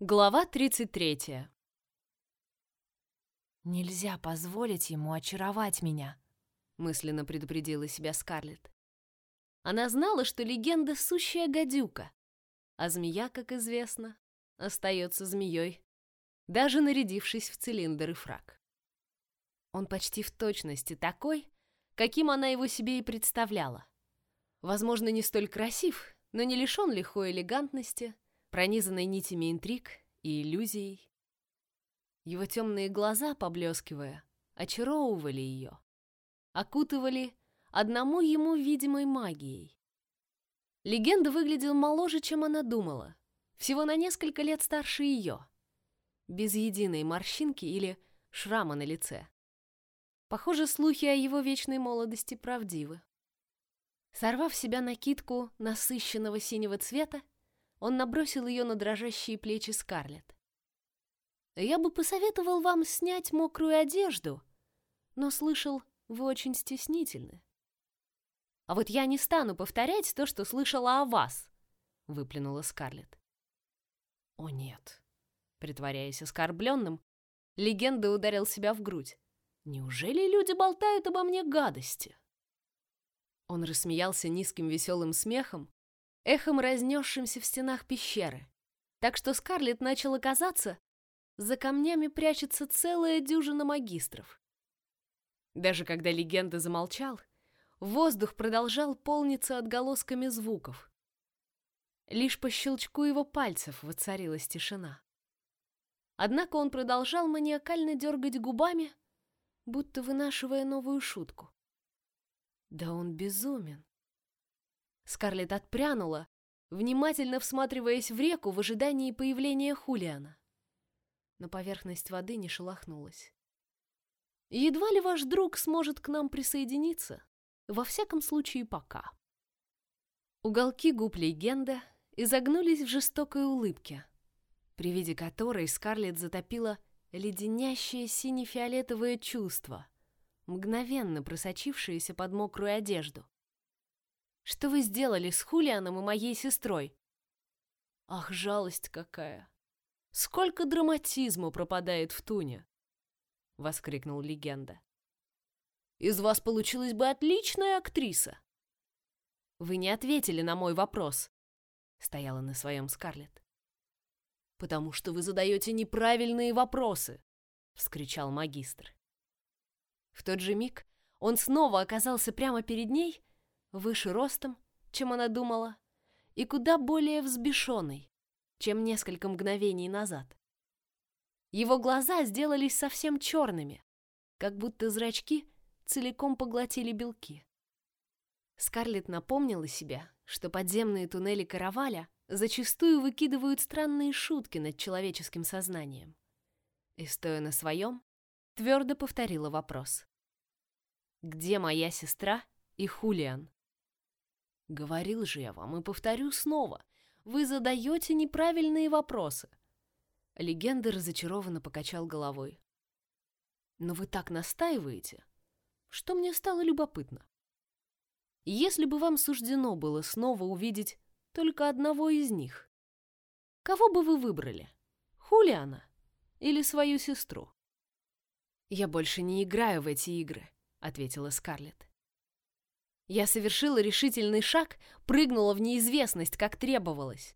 Глава 33. «Нельзя позволить ему очаровать меня», — мысленно предупредила себя Скарлетт. Она знала, что легенда — сущая гадюка, а змея, как известно, остается змеей, даже нарядившись в цилиндр и фраг. Он почти в точности такой, каким она его себе и представляла. Возможно, не столь красив, но не лишен лихой элегантности — пронизанной нитями интриг и иллюзий. Его темные глаза, поблескивая, очаровывали ее, окутывали одному ему видимой магией. Легенда выглядел моложе, чем она думала, всего на несколько лет старше ее, без единой морщинки или шрама на лице. Похоже, слухи о его вечной молодости правдивы. Сорвав себя накидку насыщенного синего цвета, он набросил ее на дрожащие плечи Скарлетт. «Я бы посоветовал вам снять мокрую одежду, но слышал, вы очень стеснительны». «А вот я не стану повторять то, что слышала о вас», — выплюнула Скарлетт. «О нет», — притворяясь оскорбленным, легенда ударил себя в грудь. «Неужели люди болтают обо мне гадости?» Он рассмеялся низким веселым смехом, эхом разнесшимся в стенах пещеры. Так что Скарлетт начала казаться, за камнями прячется целая дюжина магистров. Даже когда легенда замолчал, воздух продолжал полниться отголосками звуков. Лишь по щелчку его пальцев воцарилась тишина. Однако он продолжал маниакально дергать губами, будто вынашивая новую шутку. Да он безумен. Скарлетт отпрянула, внимательно всматриваясь в реку в ожидании появления Хулиана. Но поверхность воды не шелохнулась. Едва ли ваш друг сможет к нам присоединиться, во всяком случае пока. Уголки губ легенда изогнулись в жестокой улыбке, при виде которой Скарлетт затопила леденящее сине-фиолетовое чувство, мгновенно просочившееся под мокрую одежду. Что вы сделали с Хулианом и моей сестрой? Ах, жалость какая! Сколько драматизма пропадает в туне! Воскликнул легенда. Из вас получилась бы отличная актриса. Вы не ответили на мой вопрос. Стояла на своем Скарлетт. Потому что вы задаете неправильные вопросы, вскричал магистр. В тот же миг он снова оказался прямо перед ней выше ростом, чем она думала, и куда более взбешенный, чем несколько мгновений назад. Его глаза сделались совсем черными, как будто зрачки целиком поглотили белки. Скарлетт напомнила себя, что подземные туннели караваля зачастую выкидывают странные шутки над человеческим сознанием. И, стоя на своем, твердо повторила вопрос. «Где моя сестра и Хулиан?» Говорил же я вам и повторю снова. Вы задаете неправильные вопросы. Легенда разочарованно покачал головой. Но вы так настаиваете, что мне стало любопытно. Если бы вам суждено было снова увидеть только одного из них, кого бы вы выбрали? Хулиана или свою сестру? Я больше не играю в эти игры, ответила Скарлетт. Я совершила решительный шаг, прыгнула в неизвестность, как требовалось.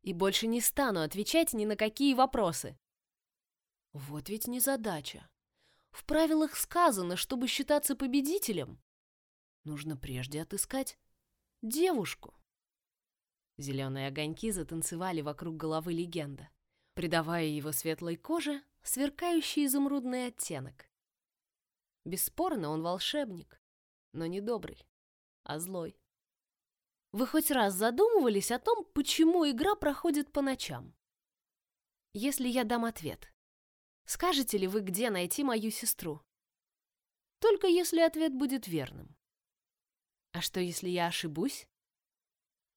И больше не стану отвечать ни на какие вопросы. Вот ведь не задача. В правилах сказано, чтобы считаться победителем, нужно прежде отыскать девушку. Зеленые огоньки затанцевали вокруг головы легенда, придавая его светлой коже сверкающий изумрудный оттенок. Бесспорно, он волшебник, но не добрый а злой. Вы хоть раз задумывались о том, почему игра проходит по ночам? Если я дам ответ, скажете ли вы, где найти мою сестру? Только если ответ будет верным. А что, если я ошибусь?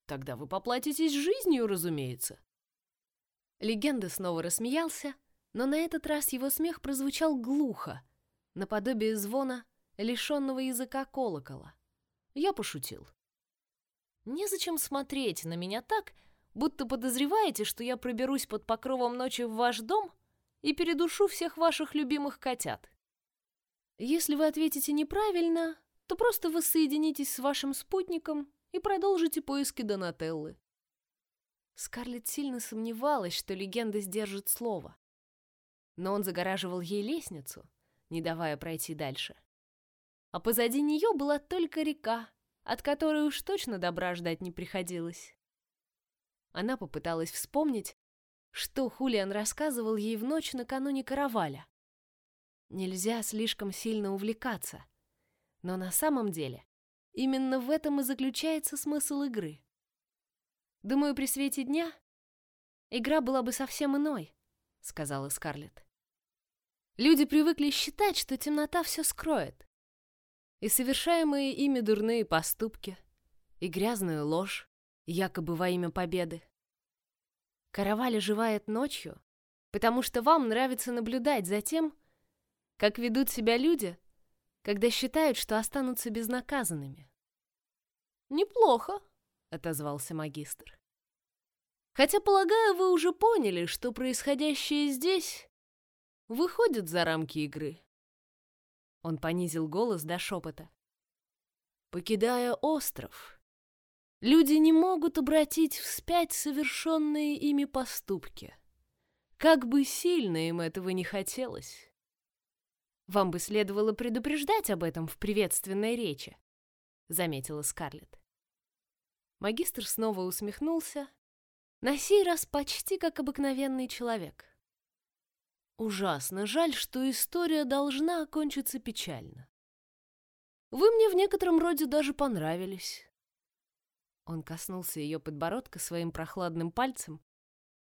Тогда вы поплатитесь жизнью, разумеется. Легенда снова рассмеялся, но на этот раз его смех прозвучал глухо, наподобие звона лишенного языка колокола. Я пошутил. Незачем смотреть на меня так, будто подозреваете, что я проберусь под покровом ночи в ваш дом и передушу всех ваших любимых котят. Если вы ответите неправильно, то просто воссоединитесь с вашим спутником и продолжите поиски Донателлы. Скарлетт сильно сомневалась, что легенда сдержит слово. Но он загораживал ей лестницу, не давая пройти дальше. А позади нее была только река, от которой уж точно добра ждать не приходилось. Она попыталась вспомнить, что Хулиан рассказывал ей в ночь накануне караваля. Нельзя слишком сильно увлекаться. Но на самом деле именно в этом и заключается смысл игры. Думаю, при свете дня игра была бы совсем иной, сказала Скарлетт. Люди привыкли считать, что темнота все скроет. И совершаемые ими дурные поступки, и грязную ложь, якобы во имя победы. Караваль оживает ночью, потому что вам нравится наблюдать за тем, как ведут себя люди, когда считают, что останутся безнаказанными. «Неплохо», — отозвался магистр. «Хотя, полагаю, вы уже поняли, что происходящее здесь выходит за рамки игры». Он понизил голос до шепота. «Покидая остров, люди не могут обратить вспять совершенные ими поступки, как бы сильно им этого не хотелось». Вам бы следовало предупреждать об этом в приветственной речи, заметила Скарлетт. Магистр снова усмехнулся, на сей раз почти как обыкновенный человек. Ужасно жаль, что история должна окончиться печально. Вы мне в некотором роде даже понравились. Он коснулся ее подбородка своим прохладным пальцем,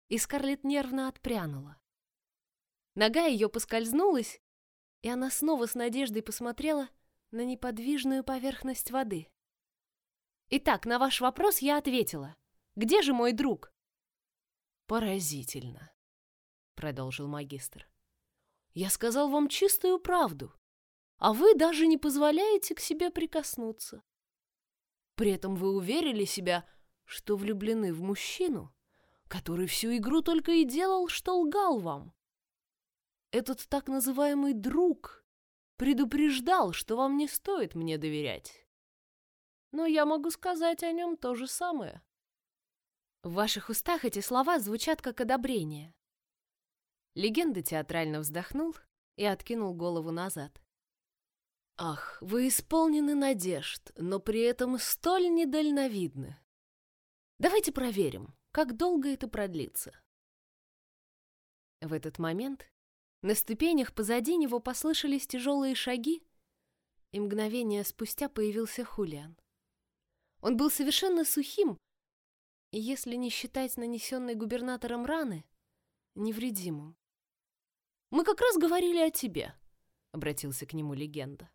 и Скарлетт нервно отпрянула. Нога ее поскользнулась, и она снова с надеждой посмотрела на неподвижную поверхность воды. «Итак, на ваш вопрос я ответила. Где же мой друг?» «Поразительно», — продолжил магистр. «Я сказал вам чистую правду, а вы даже не позволяете к себе прикоснуться. При этом вы уверили себя, что влюблены в мужчину, который всю игру только и делал, что лгал вам. Этот так называемый друг предупреждал, что вам не стоит мне доверять. Но я могу сказать о нем то же самое. В ваших устах эти слова звучат как одобрение. Легенда театрально вздохнул и откинул голову назад. Ах, вы исполнены надежд, но при этом столь недальновидны. Давайте проверим, как долго это продлится. В этот момент на ступенях позади него послышались тяжелые шаги, и мгновение спустя появился Хулиан. Он был совершенно сухим, и, если не считать нанесенной губернатором раны, невредимым. «Мы как раз говорили о тебе», — обратился к нему легенда.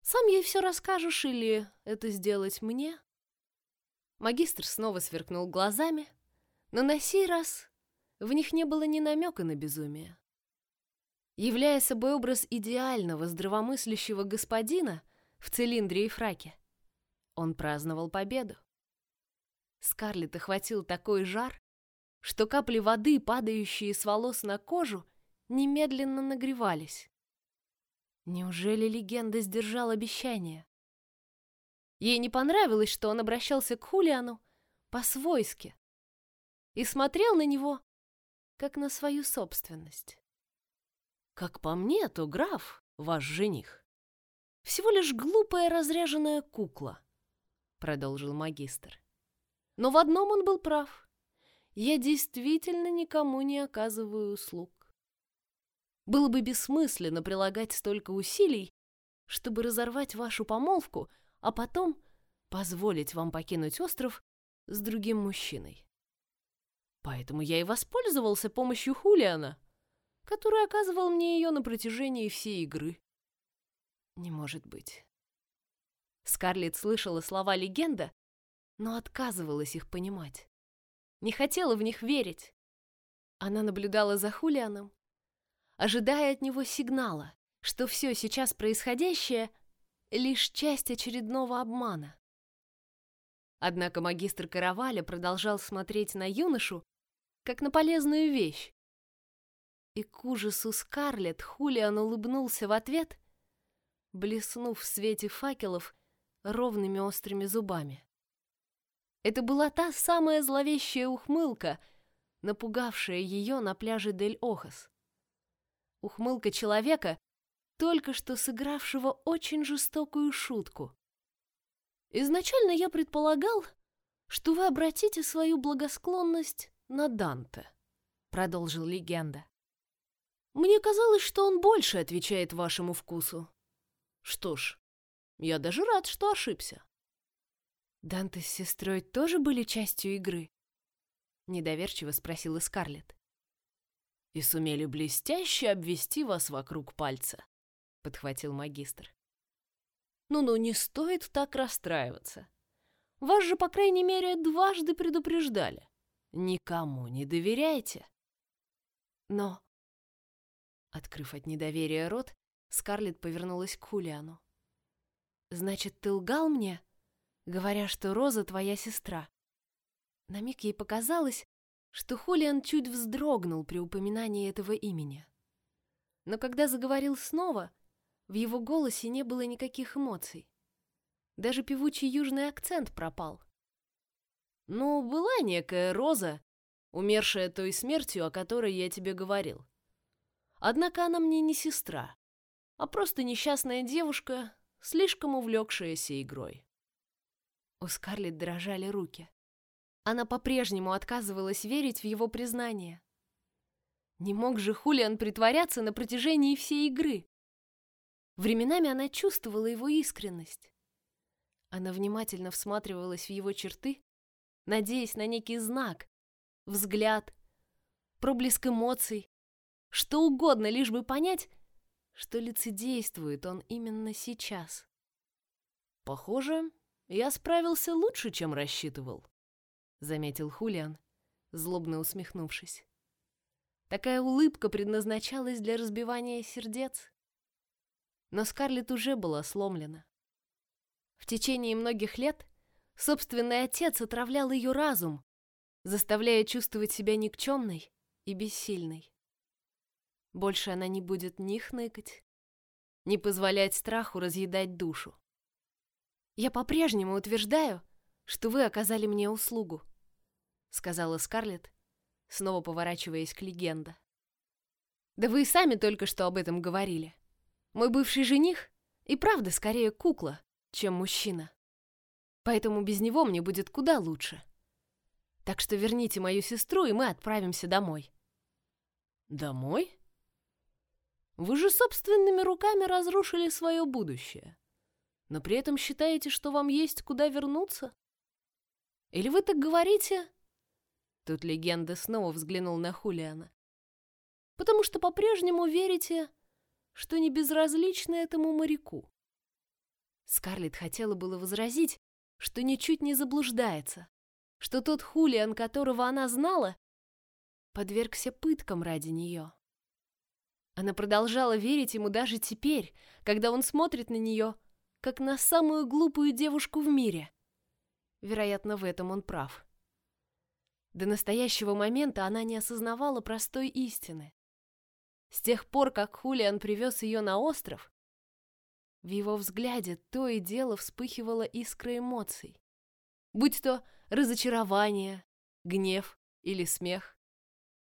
«Сам ей все расскажешь или это сделать мне?» Магистр снова сверкнул глазами, но на сей раз в них не было ни намека на безумие являя собой образ идеального здравомыслящего господина в цилиндре и фраке. Он праздновал победу. Скарлетт охватил такой жар, что капли воды, падающие с волос на кожу, немедленно нагревались. Неужели легенда сдержал обещание? Ей не понравилось, что он обращался к Хулиану по-свойски и смотрел на него, как на свою собственность. Как по мне, то граф, ваш жених, всего лишь глупая разряженная кукла, продолжил магистр. Но в одном он был прав. Я действительно никому не оказываю услуг. Было бы бессмысленно прилагать столько усилий, чтобы разорвать вашу помолвку, а потом позволить вам покинуть остров с другим мужчиной. Поэтому я и воспользовался помощью Хулиана который оказывал мне ее на протяжении всей игры. Не может быть. Скарлетт слышала слова легенда, но отказывалась их понимать. Не хотела в них верить. Она наблюдала за Хулианом, ожидая от него сигнала, что все сейчас происходящее — лишь часть очередного обмана. Однако магистр Караваля продолжал смотреть на юношу, как на полезную вещь. И к ужасу Скарлетт Хулиан улыбнулся в ответ, блеснув в свете факелов ровными острыми зубами. Это была та самая зловещая ухмылка, напугавшая ее на пляже Дель Охас. Ухмылка человека, только что сыгравшего очень жестокую шутку. Изначально я предполагал, что вы обратите свою благосклонность на Данте, продолжил легенда. Мне казалось, что он больше отвечает вашему вкусу. Что ж, я даже рад, что ошибся. Данте с сестрой тоже были частью игры? Недоверчиво спросила Скарлетт. И сумели блестяще обвести вас вокруг пальца, подхватил магистр. Ну-ну, не стоит так расстраиваться. Вас же, по крайней мере, дважды предупреждали. Никому не доверяйте. Но... Открыв от недоверия рот, Скарлетт повернулась к Хулиану. «Значит, ты лгал мне, говоря, что Роза твоя сестра?» На миг ей показалось, что Хулиан чуть вздрогнул при упоминании этого имени. Но когда заговорил снова, в его голосе не было никаких эмоций. Даже певучий южный акцент пропал. «Ну, была некая Роза, умершая той смертью, о которой я тебе говорил. Однако она мне не сестра, а просто несчастная девушка, слишком увлекшаяся игрой». У Скарлетт дрожали руки. Она по-прежнему отказывалась верить в его признание. Не мог же Хулиан притворяться на протяжении всей игры. Временами она чувствовала его искренность. Она внимательно всматривалась в его черты, надеясь на некий знак, взгляд, проблеск эмоций, что угодно, лишь бы понять, что лицедействует он именно сейчас. «Похоже, я справился лучше, чем рассчитывал», — заметил Хулиан, злобно усмехнувшись. Такая улыбка предназначалась для разбивания сердец. Но Скарлетт уже была сломлена. В течение многих лет собственный отец отравлял ее разум, заставляя чувствовать себя никчемной и бессильной. Больше она не будет ни хныкать, ни позволять страху разъедать душу. «Я по-прежнему утверждаю, что вы оказали мне услугу», сказала Скарлетт, снова поворачиваясь к легенде. «Да вы и сами только что об этом говорили. Мой бывший жених и правда скорее кукла, чем мужчина. Поэтому без него мне будет куда лучше. Так что верните мою сестру, и мы отправимся домой. Домой? Вы же собственными руками разрушили свое будущее. Но при этом считаете, что вам есть куда вернуться? Или вы так говорите? Тут легенда снова взглянул на Хулиана. Потому что по-прежнему верите, что не безразличны этому моряку. Скарлетт хотела было возразить, что ничуть не заблуждается, что тот Хулиан, которого она знала, подвергся пыткам ради нее. Она продолжала верить ему даже теперь, когда он смотрит на нее, как на самую глупую девушку в мире. Вероятно, в этом он прав. До настоящего момента она не осознавала простой истины. С тех пор, как Хулиан привез ее на остров, в его взгляде то и дело вспыхивала искра эмоций. Будь то разочарование, гнев или смех.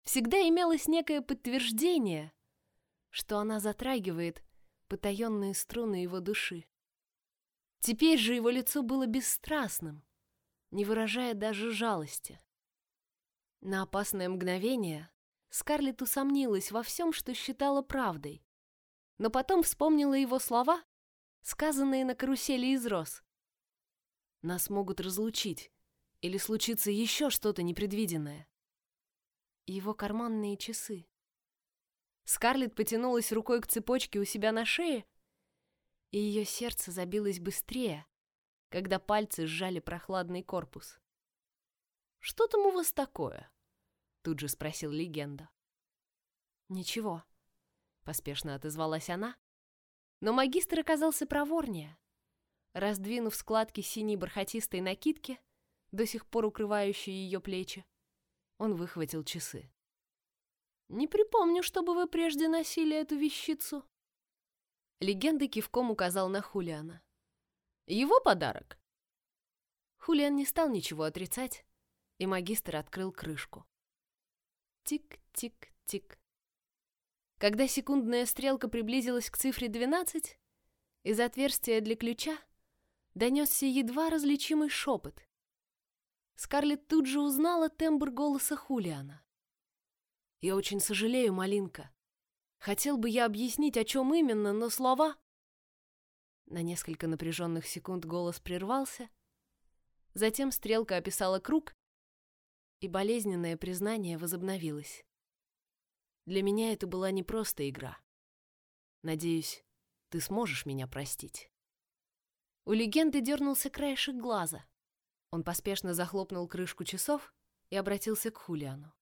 Всегда имелось некое подтверждение, что она затрагивает потаенные струны его души. Теперь же его лицо было бесстрастным, не выражая даже жалости. На опасное мгновение Скарлетт усомнилась во всем, что считала правдой. Но потом вспомнила его слова, сказанные на карусели из роз. «Нас могут разлучить, или случится еще что-то непредвиденное». Его карманные часы. Скарлетт потянулась рукой к цепочке у себя на шее, и ее сердце забилось быстрее, когда пальцы сжали прохладный корпус. «Что там у вас такое?» Тут же спросил легенда. Ничего, поспешно отозвалась она, но магистр оказался проворнее. Раздвинув складки синей бархатистой накидки, до сих пор укрывающие ее плечи. Он выхватил часы. «Не припомню, чтобы вы прежде носили эту вещицу». Легенда кивком указал на Хулиана. «Его подарок?» Хулиан не стал ничего отрицать, и магистр открыл крышку. Тик-тик-тик. Когда секундная стрелка приблизилась к цифре 12, из отверстия для ключа донесся едва различимый шепот. Скарлетт тут же узнала тембр голоса Хулиана. «Я очень сожалею, Малинка. Хотел бы я объяснить, о чем именно, но слова...» На несколько напряженных секунд голос прервался, затем стрелка описала круг, и болезненное признание возобновилось. Для меня это была не просто игра. Надеюсь, ты сможешь меня простить. У легенды дернулся краешек глаза. Он поспешно захлопнул крышку часов и обратился к Хулиану.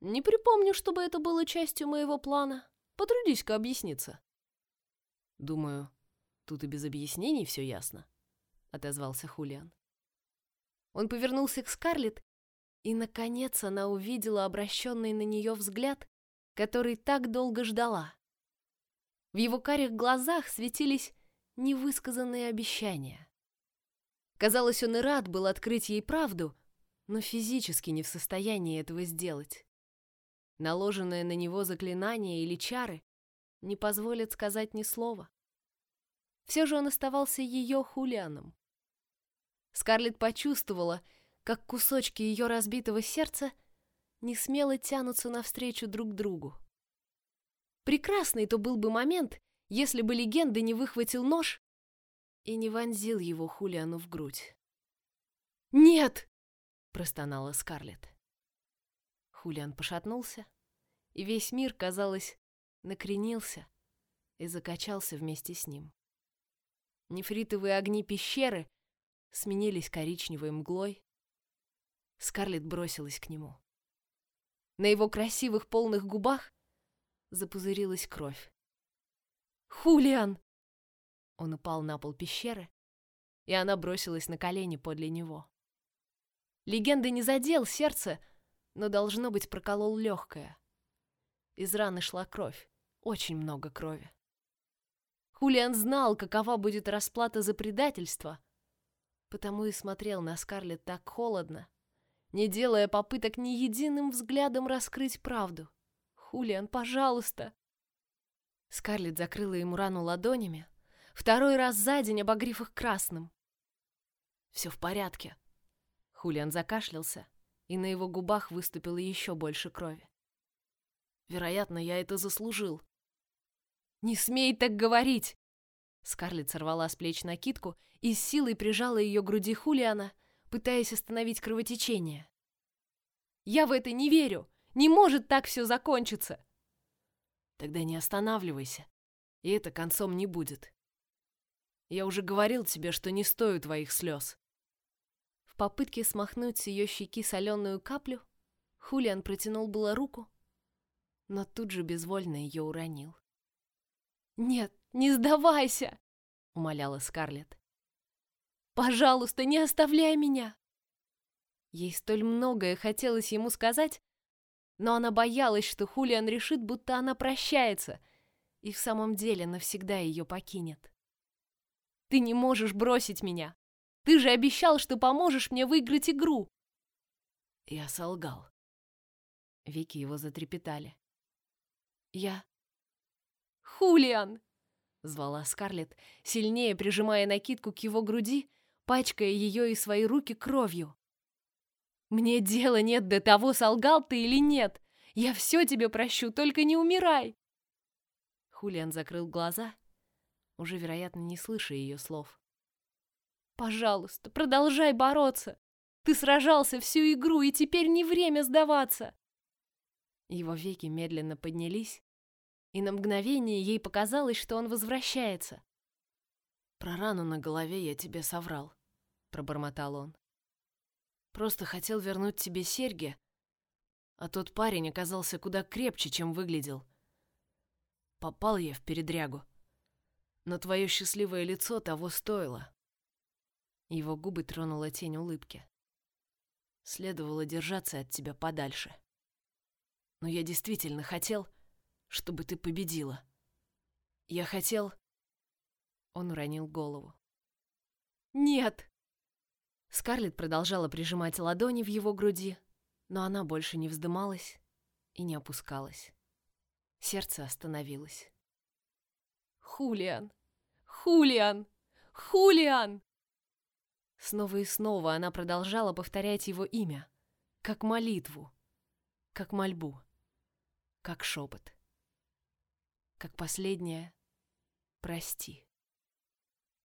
«Не припомню, чтобы это было частью моего плана. Потрудись-ка объясниться». «Думаю, тут и без объяснений все ясно», — отозвался Хулиан. Он повернулся к Скарлетт, и, наконец, она увидела обращенный на нее взгляд, который так долго ждала. В его карих глазах светились невысказанные обещания. Казалось, он и рад был открыть ей правду, но физически не в состоянии этого сделать. Наложенное на него заклинание или чары не позволят сказать ни слова. Все же он оставался ее Хулианом. Скарлетт почувствовала, как кусочки ее разбитого сердца не смело тянутся навстречу друг другу. Прекрасный то был бы момент, если бы легенда не выхватил нож и не вонзил его Хулиану в грудь. «Нет!» — простонала Скарлетт. Хулиан пошатнулся, и весь мир, казалось, накренился и закачался вместе с ним. Нефритовые огни пещеры сменились коричневой мглой. Скарлетт бросилась к нему. На его красивых полных губах запузырилась кровь. «Хулиан!» Он упал на пол пещеры, и она бросилась на колени подле него. Легенда не задел сердце, но, должно быть, проколол легкое. Из раны шла кровь, очень много крови. Хулиан знал, какова будет расплата за предательство, потому и смотрел на Скарлетт так холодно, не делая попыток ни единым взглядом раскрыть правду. Хулиан, пожалуйста!» Скарлетт закрыла ему рану ладонями, второй раз за день обогрив их красным. «Все в порядке». Хулиан закашлялся, и на его губах выступило еще больше крови. «Вероятно, я это заслужил». «Не смей так говорить!» Скарлетт сорвала с плеч накидку и с силой прижала ее к груди Хулиана, пытаясь остановить кровотечение. «Я в это не верю! Не может так все закончиться. Тогда не останавливайся, и это концом не будет. Я уже говорил тебе, что не стою твоих слез. В попытке смахнуть с ее щеки соленую каплю, Хулиан протянул было руку, но тут же безвольно ее уронил. «Нет, не сдавайся!» — умоляла Скарлетт. «Пожалуйста, не оставляй меня!» Ей столь многое хотелось ему сказать, но она боялась, что Хулиан решит, будто она прощается, и в самом деле навсегда ее покинет. «Ты не можешь бросить меня! Ты же обещал, что поможешь мне выиграть игру!» Я солгал. Веки его затрепетали. «Я...» «Хулиан!» — звала Скарлетт, сильнее прижимая накидку к его груди, пачкая ее и свои руки кровью. Мне дела нет до того, солгал ты или нет. Я все тебе прощу, только не умирай. Хулиан закрыл глаза, уже, вероятно, не слыша ее слов. Пожалуйста, продолжай бороться. Ты сражался всю игру, и теперь не время сдаваться. Его веки медленно поднялись, и на мгновение ей показалось, что он возвращается. Про рану на голове я тебе соврал, пробормотал он. Просто хотел вернуть тебе серьги, а тот парень оказался куда крепче, чем выглядел. Попал я в передрягу. Но твое счастливое лицо того стоило. Его губы тронула тень улыбки. Следовало держаться от тебя подальше. Но я действительно хотел, чтобы ты победила. Я хотел...» Он уронил голову. «Нет!» Скарлетт продолжала прижимать ладони в его груди, но она больше не вздымалась и не опускалась. Сердце остановилось. «Хулиан! Хулиан! Хулиан!» Снова и снова она продолжала повторять его имя, как молитву, как мольбу, как шепот, как последнее «прости».